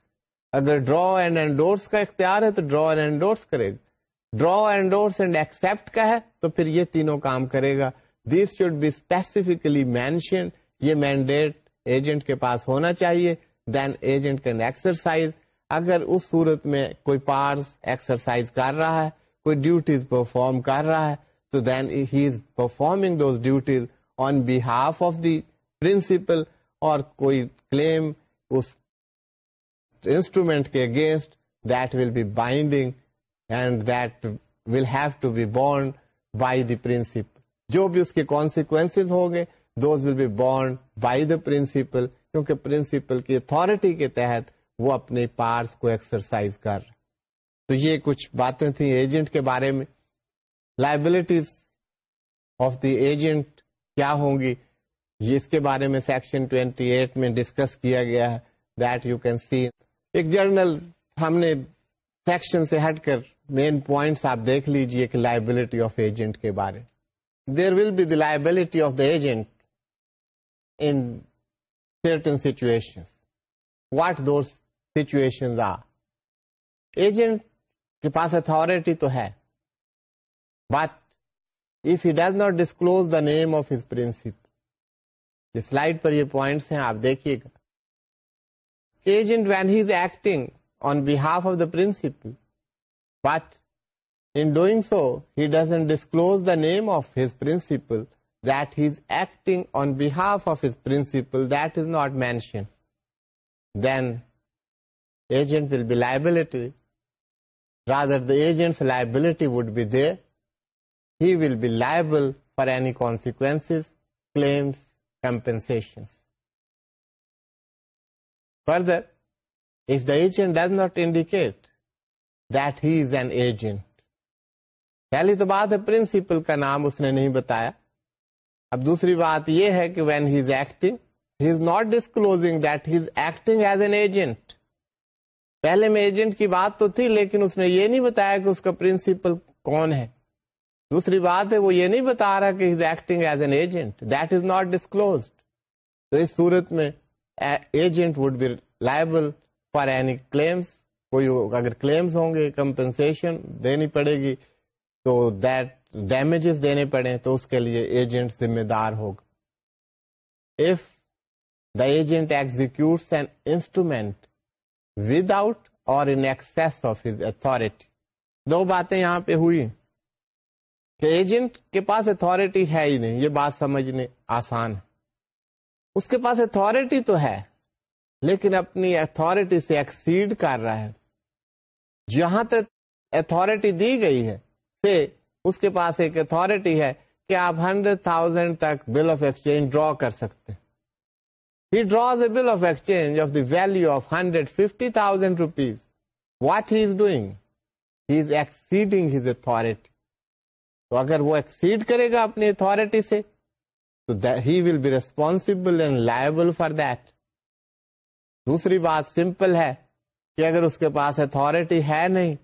اگر ڈرا اینڈ اینڈورس کا اختیار ہے تو ڈرا اینڈ اینڈورس کرے گا ڈرا اینڈورس اینڈ ایکسپٹ کا ہے تو پھر یہ تینوں کام کرے گا this should be specifically mention یہ مینڈیٹ ایجنٹ کے پاس ہونا چاہیے دین ایجنٹ کین ایکسرسائز اگر اس صورت میں کوئی پارس ایکسرسائز کر رہا ہے کوئی ڈیوٹیز پرفارم کر رہا ہے تو then he is performing those duties on behalf of the principal اور کوئی کلیم اس انسٹرومینٹ کے against that will be binding and that will have to be bound by the principal جو بھی اس کے کانسیکوینس ہوں گے those will be borne by the principal کیونکہ پرنسپل کی اتارٹی کے تحت وہ اپنے پارس کو ایکسرسائز کر رہے تو یہ کچھ باتیں تھیں ایجنٹ کے بارے میں لائبلٹیز آف دی ایجنٹ کیا ہوں گی یہ اس کے بارے میں سیکشن 28 میں ڈسکس کیا گیا ہے دیٹ یو کین سی ایک جرنل ہم نے سیکشن سے ہٹ کر مین پوائنٹس آپ دیکھ لیجیے لائبلٹی آف ایجنٹ کے بارے there will be liability of the agent in certain situation what دور سچویشن آر ایجنٹ کے پاس اتارٹی تو ہے but if he does not disclose the name of his principal slide پر یہ پوائنٹس ہیں آپ دیکھیے گا agent when he is acting on behalf of the principal, but in doing so, he doesn't disclose the name of his principal, that he is acting on behalf of his principal, that is not mentioned, then agent will be liability. Rather, the agent's liability would be there. He will be liable for any consequences, claims, compensations. further if the agent does not indicate that he is an agent پہلی تو بات ہے principal کا نام اس نے نہیں بتایا اب دوسری بات یہ ہے کہ when he is acting he is not disclosing that he is acting as an agent پہلے میں ایجنٹ کی بات تو تھی لیکن اس نے یہ نہیں بتایا کہ اس کا پرنسپل کون ہے دوسری بات ہے وہ یہ نہیں بتا رہا کہ he is acting as an agent that is not disclosed تو اس صورت میں agent would be liable for any claims کوئی اگر کلیمس ہوں گے کمپنسن دینی پڑے گی تو دیٹ ڈیمیجز دینے پڑے تو اس کے لیے ایجنٹ ذمہ دار ہوگا if the agent an instrument without or in excess of his authority دو باتیں یہاں پہ ہوئی کہ ایجنٹ کے پاس اتارٹی ہے ہی نہیں یہ بات سمجھنے آسان ہے اس کے پاس اتارٹی تو ہے لیکن اپنی اتارٹی سے ایکسیڈ کر رہا ہے جہاں تک اتارٹی دی گئی ہے سے اس کے پاس ایک اتارٹی ہے کہ آپ ہنڈریڈ تھاؤزینڈ تک بل آف ایکسچینج ڈرا کر سکتے he draw a bill of exchange of the value of hundred fifty thousand rupees what he is doing he is exceeding his authority تو اگر وہ ایکسیڈ کرے گا اپنی اتارٹی سے he will be responsible and liable for that دوسری بات simple ہے کہ اگر اس کے پاس اتارٹی ہے نہیں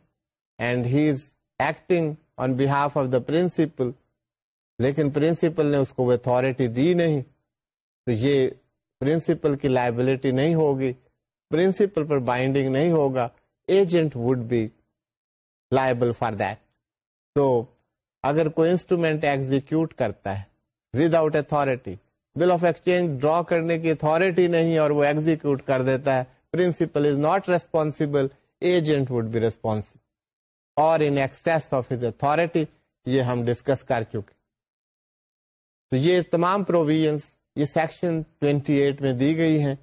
and he is acting on behalf of the principal لیکن پرنسپل نے اس کو اتارٹی دی نہیں تو یہ پرنسپل کی لائبلٹی نہیں ہوگی پرنسپل پر بائنڈنگ نہیں ہوگا agent would be liable for that تو اگر کوئی انسٹرومینٹ ایگزیکٹ کرتا ہے without authority bill of exchange draw کرنے کی اتارٹی نہیں اور وہ ایگزیکٹ کر دیتا ہے principal is not responsible agent would be response or in of his authority یہ ہم ڈسکس کر چکے تو یہ تمام پروویژ یہ سیکشن 28 میں دی گئی ہیں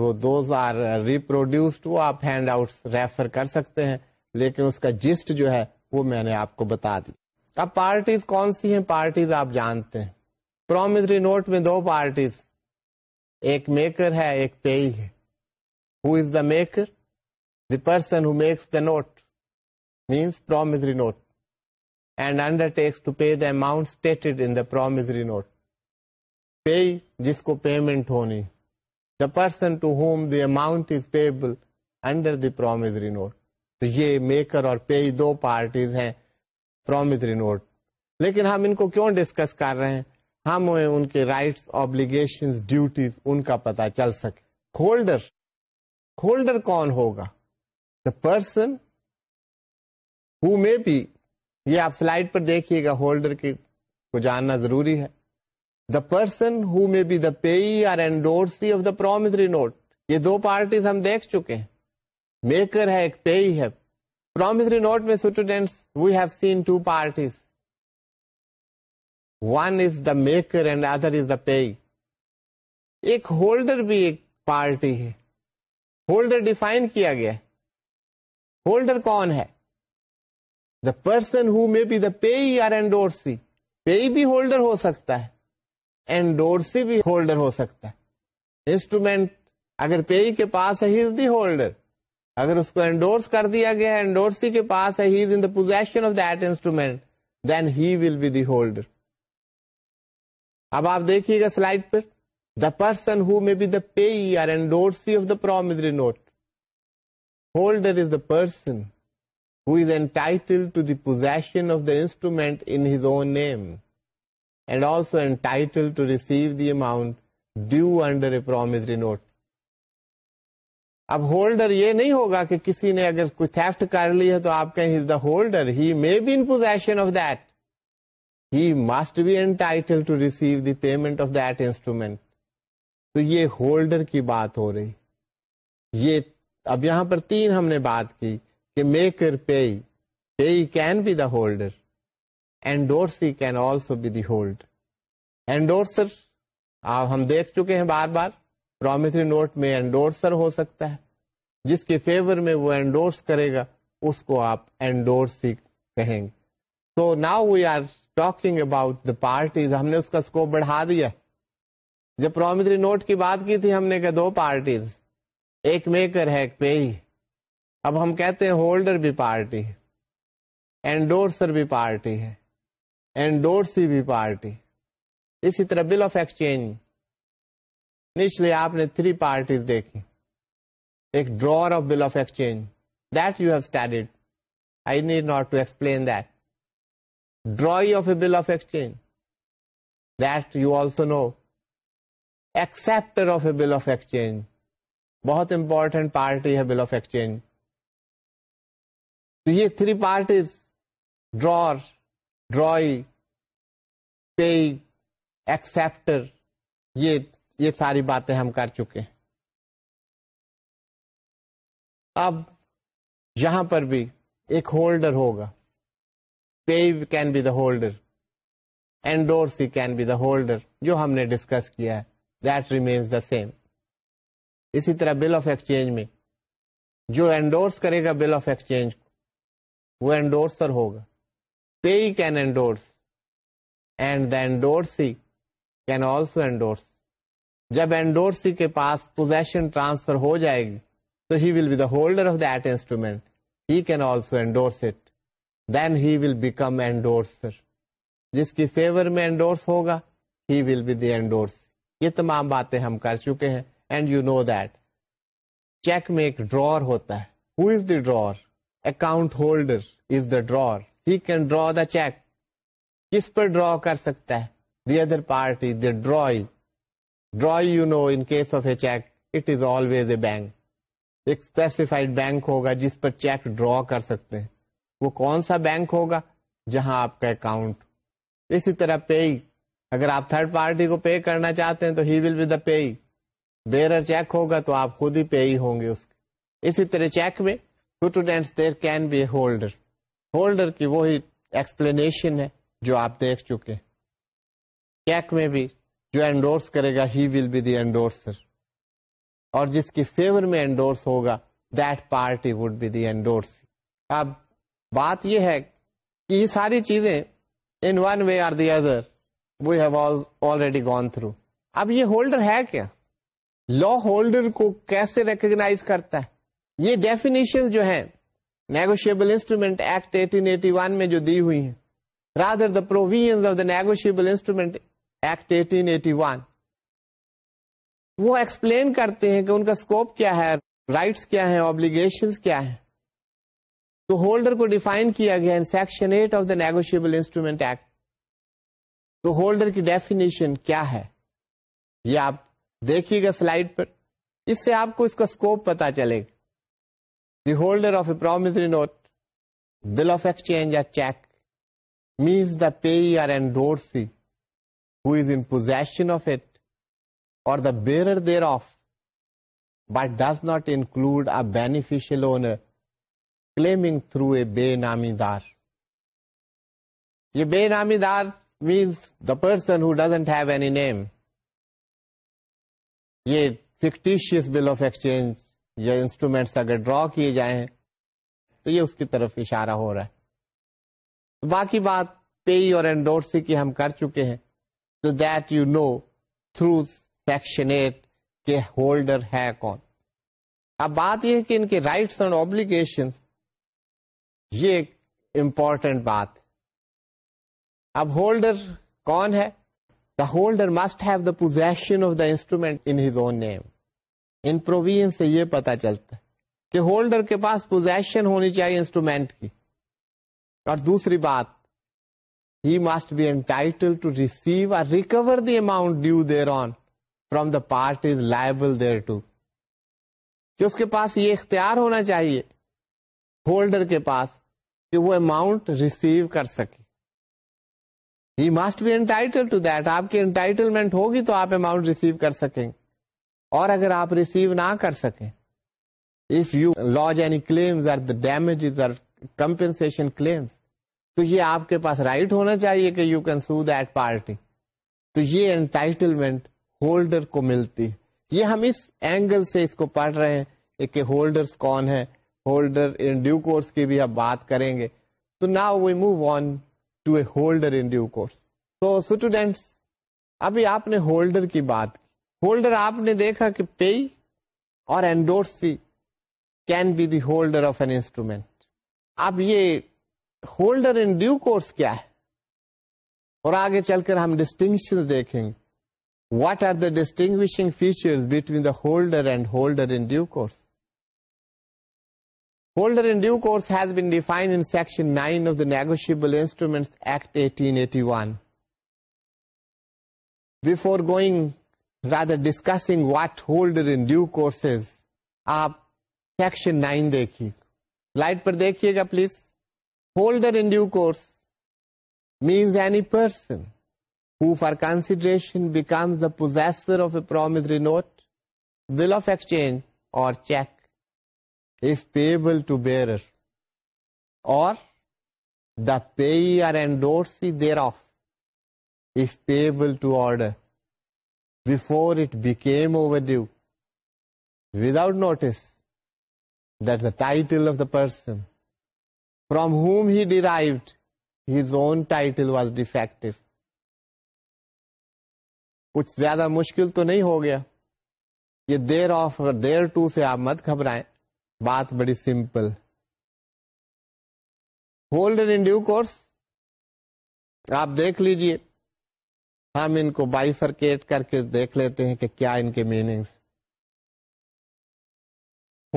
وہ دوز آر ریپروڈیوسڈ وہ آپ ہینڈ آؤٹ ریفر کر سکتے ہیں لیکن اس کا جسٹ جو ہے وہ میں نے آپ کو بتا دی اب پارٹیز کون سی ہیں پارٹیز آپ جانتے ہیں پرومزری نوٹ میں دو پارٹیز ایک میکر ہے ایک پیئی ہے who is the maker the person who makes the note means note and undertakes to pay the the amount stated in note پے جس کو پیمنٹ ہونی the person to whom the amount is payable under the promissory note تو یہ maker اور payee دو parties ہیں promissory note لیکن ہم ان کو کیوں ڈسکس کر رہے ہیں ہم ان کے رائٹس آبلیگیشن ڈیوٹیز ان کا پتا چل سکے ہولڈر ہولڈر کون ہوگا the person who may be یہ آپ سلائڈ پر دیکھیے گا ہولڈر کے کو جاننا ضروری ہے the person who may be the payee the promissory note یہ دو پارٹیز ہم دیکھ چکے ہیں میکر ہے ایک پے پرومسری نوٹ میں we have seen two parties one is the maker and other is the payee ایک ہولڈر بھی ایک پارٹی ہے ہولڈر ڈیفائن کیا گیا ہولڈر کون ہے the person who may be the payee or payee بھی ہولڈر ہو سکتا ہے بھی ہولڈر ہو سکتا ہے انسٹرومینٹ اگر پے کے پاس ہی از دی ہولڈر اگر اس کو اینڈورس کر دیا گیا ہے اینڈورسی کے پاس ہے he is in the position of that instrument then he will be the holder اب آپ دیکھیے گا سلائڈ پہ the person who may be the payee of the promissory note holder is the person who is to the position of the instrument in his own name and also entitle to receive the amount due under a promissory note اب holder یہ نہیں ہوگا کہ کسی نے اگر کوئی theft کر لی ہے تو آپ کہیں the holder he may be in possession of that he must be entitled to receive the payment of that instrument تو یہ ہولڈر کی بات ہو رہی یہ اب یہاں پر تین ہم نے بات کی کہ maker pay payee can be the holder endorsee can also be the holder endorser آپ ہم دیکھ چکے ہیں بار بار پرومسری نوٹ میں اینڈورسر ہو سکتا ہے جس کے فیور میں وہ اینڈورس کرے گا اس کو آپ اینڈورسی کہیں گے so now we are talking about the parties ہم نے اس کا اسکوپ بڑھا دیا جب پرومتری نوٹ کی بات کی تھی ہم نے کہا دو پارٹیز ایک میکر ہے ایک پیری اب ہم کہتے ہیں ہولڈر بھی پارٹی ہے اینڈورسر بھی پارٹی ہے بھی پارٹی اسی طرح بل آف ایکسچینج نیچلے آپ نے تھری پارٹیز دیکھی ایک drawer of bill of exchange that you have studied I need not to explain that drawee of a bill of exchange that you also know acceptor of a bill of exchange بہت important party ہے bill of exchange تو یہ three parties drawer drawee payee acceptor یہ یہ ساری باتیں ہم کر چکے ہیں اب یہاں پر بھی ایک ہولڈر ہوگا payee can be the holder endorsee can be the holder جو ہم نے ڈسکس کیا ہے دیٹ ریمینس دا سیم اسی طرح بل آف ایکسچینج میں جو اینڈورس کرے گا بل آف ایکسچینج کو وہ اینڈورسر ہوگا payee can endorse endorsee can also endorse endorsee کے پاس پوزیشن ٹرانسفر ہو جائے گی تو he will be the holder of instrument he can also endorse it then he will become endorsee جس کی فیور میں اینڈورس ہوگا he will be the endorse یہ تمام باتیں ہم کر چکے ہیں and you know that cheque میں ایک ڈرور ہوتا ہے who is the drawer account holder is the drawer he can draw the cheque کس پر ڈرا کر سکتا ہے the other party the you know in case of a cheque it is always a bank ایک specified bank ہوگا جس پر check ڈرا کر سکتے ہیں وہ کون سا بینک ہوگا جہاں آپ کا اکاؤنٹ اسی طرح پے اگر آپ تھرڈ پارٹی کو پے کرنا چاہتے ہیں تو he will be the payee bearer cheque ہوگا تو آپ خود ہی پے ہی ہوں گے اس کے اسی طرح چیک میں students there can be holder holder کی وہی ایکسپلینیشن ہے جو آپ دیکھ چکے چیک میں بھی جو انڈورس کرے گا ہی ول بی دی انڈورسر اور جس کی فیور میں انڈورس انڈورس ہوگا that party would be the اب بات یہ ہے کہ یہ ساری چیزیں in one way or the other we have already gone through اب یہ ہولڈر ہے کیا لا ہولڈر کو کیسے ریکگناز کرتا ہے یہ ڈیفینیشن جو ہے negotiable instrument act eighteen eighty one میں جو دی ہوئی ہیں rather the provision of the negotiable instrument act eighteen eighty one وہ ایکسپلین کرتے ہیں کہ ان کا اسکوپ کیا ہے رائٹس کیا ہے کیا ہیں تو ہولڈر کو ڈیفائن کیا گیا section eight of the negotiable instrument act تو ہولڈر کی ڈیفینیشن کیا ہے یہ آپ دیکھیے گا سلائڈ پر اس سے آپ کو اس کا اسکوپ پتا چلے گا the holder of a note bill of exchange یا cheque means the payee or endorsee who's in possession of it or the bearer thereof but does not include a beneficial owner claiming through a benamidar یہ benamidar means the person who doesn't have any name یہ fictitious bill of exchange یا instruments اگر draw کیے جائیں تو یہ اس کی طرف اشارہ ہو رہا ہے باقی بات پے اور کی ہم کر چکے ہیں تو that you know through section eight کے ہولڈر ہے کون اب بات یہ ہے کہ ان کے رائٹس اینڈ ابلیگیشنس یہ ایک امپورٹینٹ بات اب ہولڈر کون ہے the holder must have the possession of the instrument own name in provision سے یہ پتا چلتا ہے کہ ہولڈر کے پاس پوزیشن ہونی چاہیے انسٹرومینٹ کی اور دوسری بات he must be entitled to receive or recover the amount due thereon from the parties liable thereto کہ اس کے پاس یہ اختیار ہونا چاہیے ہولڈر کے پاس کہ وہ اماؤنٹ ریسیو کر سکے he must be entitled to that آپ کی انٹائٹلمنٹ ہوگی تو آپ اماؤنٹ ریسیو کر سکیں اور اگر آپ ریسیو نہ کر سکیں if you lodge any claims or or the damage compensation claims تو یہ آپ کے پاس رائٹ right ہونا چاہیے کہ you can sue that party تو یہ انٹائٹلمنٹ ہولڈر کو ملتی یہ ہم اس اینگل سے اس کو پڑھ رہے ہیں کہ ہولڈرس کون ہیں ہولڈر ان ڈیو کورس کی بھی اب بات کریں گے تو now we move on to a holder in due course تو اسٹوڈینٹس ابھی آپ نے ہولڈر کی بات کی ہولڈر آپ نے دیکھا کہ payee or endorsee can be the holder of an instrument اب یہ ہولڈر ان ڈیو کورس کیا ہے اور آگے چل کر ہم ڈسٹنگشن دیکھیں گے what are the distinguishing feature between the holder and holder in due course آپ سیکشن نائن دیکھیے لائٹ پر دیکھیے گا please holders means any person who for consideration becomes the possessor of a promissory bill of exchange or if payable to bearer or the payee are endorsee thereof if payable to order before it became overdue without notice that the title of the person from whom he derived his own title was defective کچھ زیادہ مشکل تو نہیں ہو گیا یہ thereof thereto سے آپ مت گھبرائیں بات بڑی simple hold in due course آپ دیکھ لیجئے ہم ان کو بائی فرکیٹ کر کے دیکھ لیتے ہیں کہ کیا ان کے meanings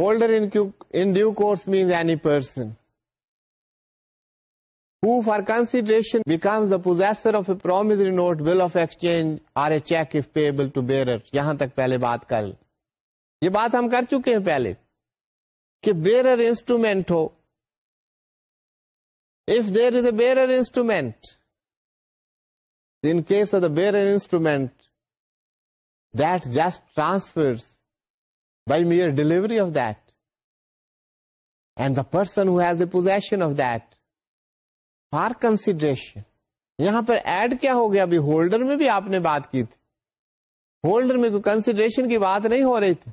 holder in due course mean any person who for consideration possessor of a promissory note bill of exchange or a cheque if payable to bearer یہاں تک پہلے بات کر یہ بات ہم کر چکے ہیں پہلے کہ bearer instrument who if there is a bearer instrument in case of the bearer instrument that just transfer by mere delivery of that and the person who has possession of that for consideration یہاں پر add کیا ہو گیا ابھی holder میں بھی آپ نے بات کی تھی ہولڈر میں کوئی کنسیڈریشن کی بات نہیں ہو رہی تھی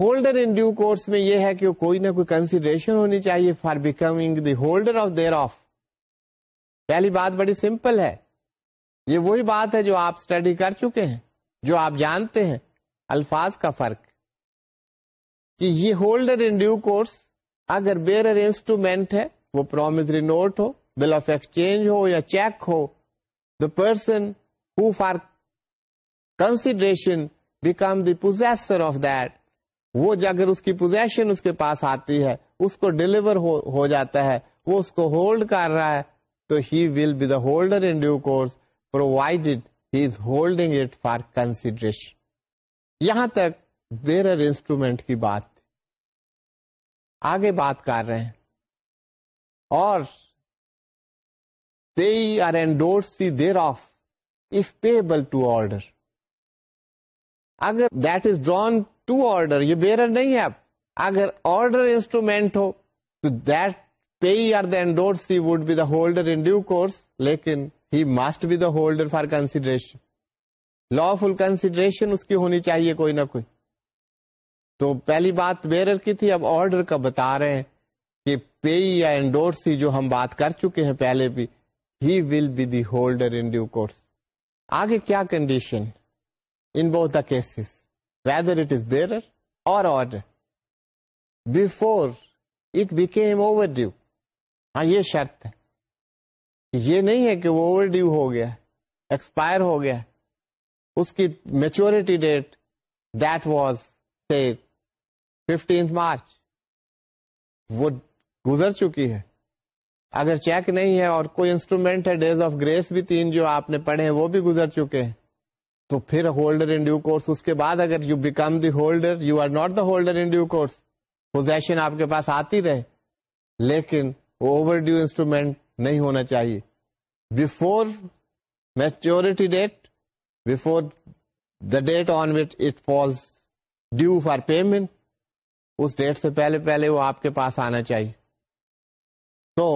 ہولڈر ان ڈیو کورس میں یہ ہے کہ کوئی نہ کوئی کنسیڈریشن ہونی چاہیے for becoming the holder of thereof پہلی بات بڑی سمپل ہے یہ وہی بات ہے جو آپ اسٹڈی کر چکے ہیں جو آپ جانتے ہیں الفاظ کا فرق کہ یہ ہولڈر ان ڈیو کورس اگر بیرر انسٹرومینٹ ہے وہ پرومزری نوٹ ہو بل آف ایکسچینج ہو یا cheque who the person who for consideration become the possessor of that وہ اگر اس کی پوزیشن اس کے پاس آتی ہے اس کو ڈلیور ہو جاتا ہے وہ اس کو ہولڈ کر رہا ہے تو he will be the holder in due course provided he is holding it for consideration یہاں تک بیرر انسٹرومینٹ کی بات آگے بات کر رہے ہیں اور or thereof if payable to order اگر that is drawn to order یہ بیرر نہیں ہے اگر آرڈر انسٹرومینٹ ہو تو that payee or the endorsee would be the holder in due course لیکن he must be the holder for consideration lawful consideration اس کی ہونی چاہیے کوئی نہ کوئی تو پہلی بات بیرر کی تھی اب آرڈر کا بتا رہے ہیں کہ پے یا انڈور سی جو ہم بات کر چکے ہیں پہلے بھی he will be the holder in due course آگے کیا کنڈیشن ان بہت the cases whether it is be اور یہ شرط ہے یہ نہیں ہے کہ وہ اوور ڈیو ہو گیا ایکسپائر ہو گیا اس کی maturity date that was fifteenth March وہ گزر چکی ہے اگر چیک نہیں ہے اور کوئی انسٹرومینٹ ہے ڈیز آف گریس بھی تین جو آپ نے پڑھے ہیں وہ بھی گزر چکے ہیں تو پھر ہولڈر ان ڈیو کورس اس کے بعد اگر you become the holder you are not the holder in due course possession آپ کے پاس آتی رہے لیکن اوور ڈیو انسٹرومینٹ نہیں ہونا چاہیے before maturity date before the date on which it falls due for payment us date سے پہلے پہلے وہ آپ کے پاس آنا چاہیے تو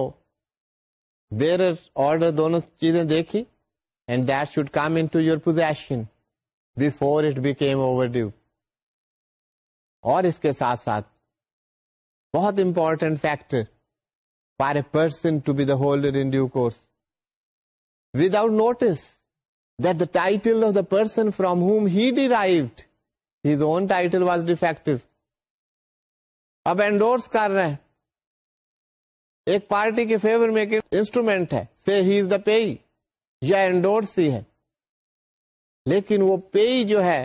بیرر آرڈر دونوں چیزیں دیکھی اینڈ دم انو your possession but beam overdue اور اس کے ساتھ ساتھ بہت important factor for a person to be the holder in due course without notice that the title of the person from whom he derived his own title was defective اب endorse کر رہے ہیں ایک پارٹی کے favour میں ایک instrument ہے سے ہی از دا پے یا اینڈورس ہی ہے لیکن وہ پی جو ہے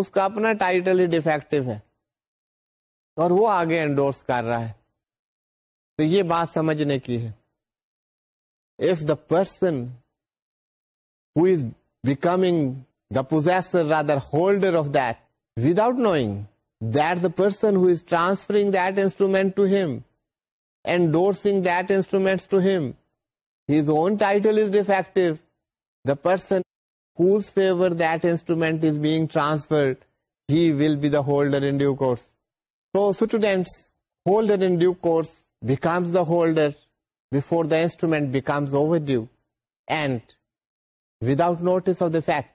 اس کا اپنا ٹائٹل ہی ڈیفیکٹو ہے اور وہ آگے انڈورس کر رہا ہے تو یہ بات سمجھنے کی ہے if the person who is becoming the possessor rather holder of that without knowing that the person who is transferring that instrument to him endorsing that instrument to him person or the instrument is being transfer holder students holders becomes the holder before the instrument becomes overdue and without notice of the fact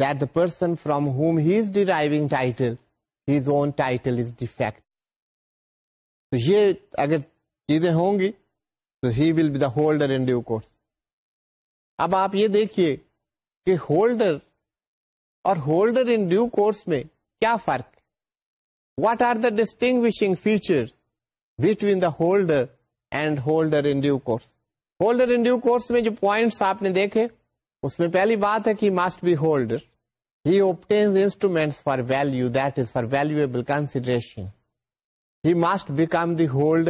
that the person from whom he is deriving title has own title is defect یہ اگر چیزیں ہوں گی ہی will be دا ہولڈرو کوس اب آپ یہ دیکھیے کہ ہولڈر اور ہولڈر ان ڈیو کوس میں کیا فرق what are the the feature between the holder and course holder in due course میں جو پوائنٹس آپ نے دیکھے اس میں پہلی بات ہے کہ holder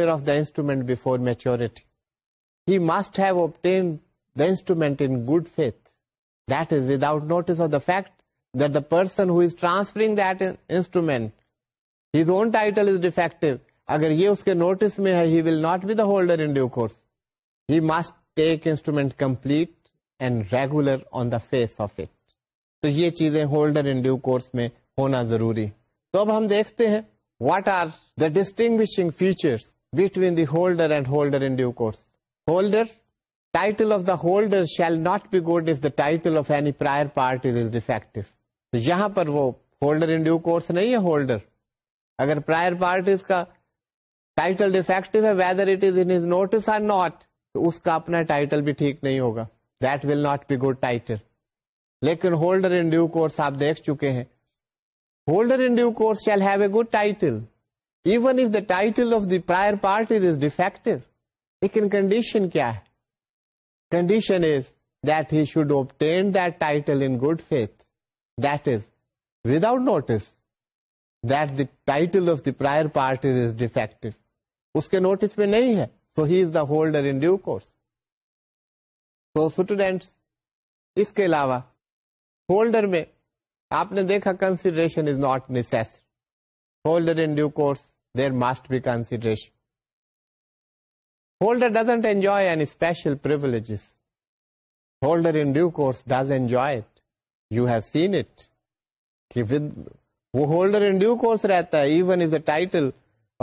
of the instrument before maturity he must have obtained the instrument in good faith that is without notice of the fact that the person transferring the instrument has own title اگر یہ اس کے notice میں ہے he will not be the holder in due course he must take instrument complete and regular on the face of it تو یہ چیزیں holder in due course میں ہونا ضروری تو اب ہم دیکھتے ہیں what are the distinguishing feature between the holder and holder in due course holder title of the holder shall not be good as the title وہ ہولڈرس نہیں ہے اس کا اپنا ٹائٹل بھی ٹھیک نہیں ہوگا that will not be good title لیکن ہولڈرس آپ دیکھ چکے ہیں holders shall have a title even if the title of the prior parties is defective لیکن کنڈیشن کیا ہے condition is that he should obtain in good faith that is notice that the title of the prior party notice میں نہیں ہے so he is the holder in due course تو students اس کے علاوہ ہولڈر میں آپ نے دیکھا consideration is not necessary holder in due course there must be consideration holder doesn't enjoy holders does enjoy holders رہتا ہے even if title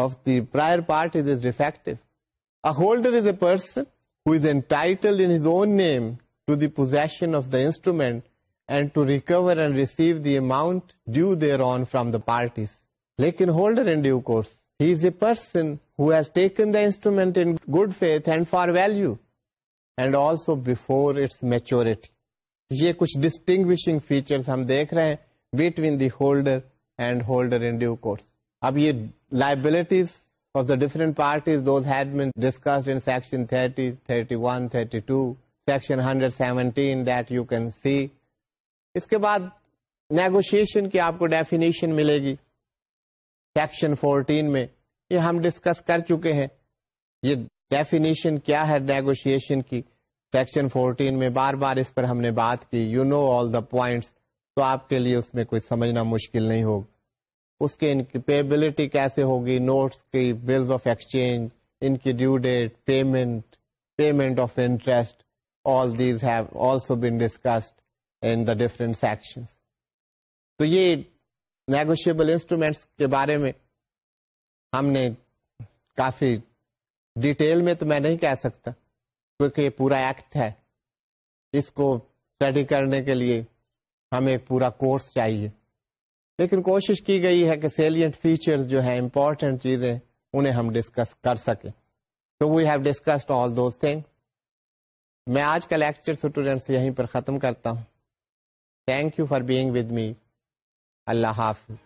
of the prior parties is defective persons entitled own name to the possession of the instrument and to recover and receive the amount due thereon from the parties لیکن holders he is a person who has taken the instrument in good faith and for value and also before its maturity یہ کچھ distinguishing features ہم دیکھ رہے ہیں between the holder and holder in due course اب یہ liabilities of the different parties those had been discussed in section 30 31 32 section 117 that you can see اس کے بعد نیگوشیشن کی آپ کو ڈیفینیشن ملے گی سیکشن فورٹین میں یہ ہم ڈسکس کر چکے ہیں یہ ڈیفینیشن کیا ہے نیگوشیشن کی سیکشن فورٹین میں بار بار اس پر ہم نے بات کی you know all the points تو آپ کے لیے اس میں کوئی سمجھنا مشکل نہیں ہوگا اس کے انکیپیبلٹی کیسے ہوگی نوٹس کی بلز آف ایکسچینج ان کی due date payment payment of interest all these have also been discussed in the different section تو یہ نیگوشیبل انسٹرومینٹس کے بارے میں ہم نے کافی ڈیٹیل میں تو میں نہیں کہہ سکتا کیونکہ یہ پورا ایکٹ ہے اس کو اسٹڈی کرنے کے لیے ہمیں پورا کورس چاہیے لیکن کوشش کی گئی ہے کہ سیلینٹ فیچر جو ہے امپورٹینٹ چیزیں انہیں ہم ڈسکس کر سکیں تو we have discussed all those thing میں آج کا لیکچر اسٹوڈینٹس یہیں پر ختم کرتا ہوں thank you for being with me اللہ حافظ